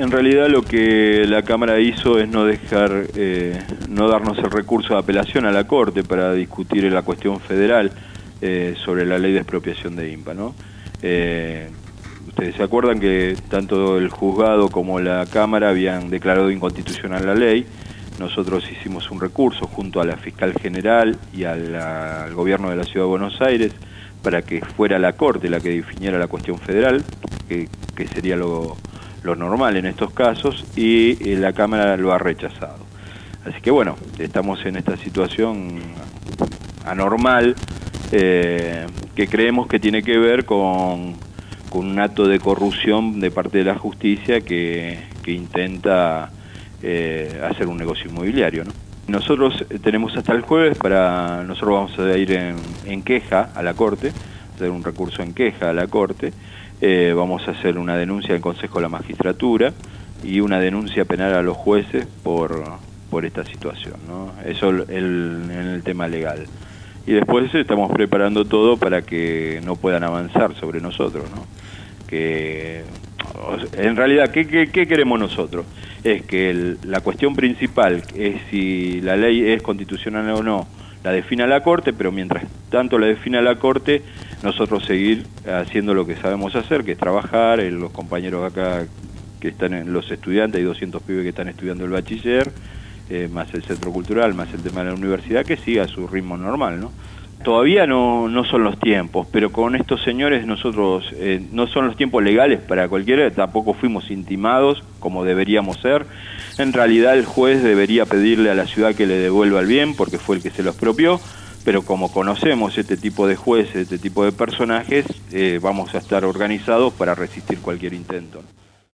En realidad lo que la Cámara hizo es no dejar, eh, no darnos el recurso de apelación a la Corte para discutir la cuestión federal eh, sobre la ley de expropiación de IMPA. ¿no? Eh, ustedes se acuerdan que tanto el juzgado como la Cámara habían declarado inconstitucional la ley. Nosotros hicimos un recurso junto a la fiscal general y al gobierno de la Ciudad de Buenos Aires para que fuera la Corte la que definiera la cuestión federal, que sería lo lo normal en estos casos y eh, la Cámara lo ha rechazado. Así que bueno, estamos en esta situación anormal eh, que creemos que tiene que ver con, un acto de corrupción de parte de la justicia que, intenta eh, hacer un negocio inmobiliario. Nosotros tenemos hasta el jueves para, nosotros vamos a ir en queja a la Corte, hacer un recurso en queja a la Corte, eh, vamos a hacer una denuncia al Consejo de la Magistratura y una denuncia penal a los jueces por, por esta situación. ¿no? Eso el, en el tema legal. Y después estamos preparando todo para que no puedan avanzar sobre nosotros. ¿no? Que, en realidad, ¿qué, qué, queremos nosotros? Es que la cuestión principal es si la ley es constitucional o no, la defina la Corte, pero mientras tanto la defina la Corte, nosotros seguir haciendo lo que sabemos hacer, que es trabajar, eh, los compañeros acá que están, en, los estudiantes, hay 200 pibes que están estudiando el bachiller, eh, más el centro cultural, más el tema de la universidad, que siga su ritmo normal, ¿no? Todavía no, no son los tiempos, pero con estos señores nosotros eh, no son los tiempos legales para cualquiera, tampoco fuimos intimados como deberíamos ser. En realidad el juez debería pedirle a la ciudad que le devuelva el bien porque fue el que se lo expropió, pero como conocemos este tipo de jueces, este tipo de personajes, eh, vamos a estar organizados para resistir cualquier intento.